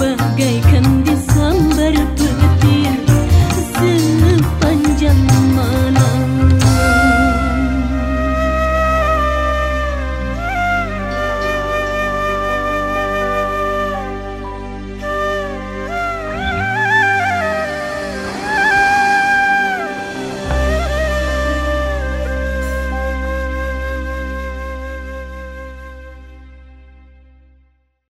bagaikan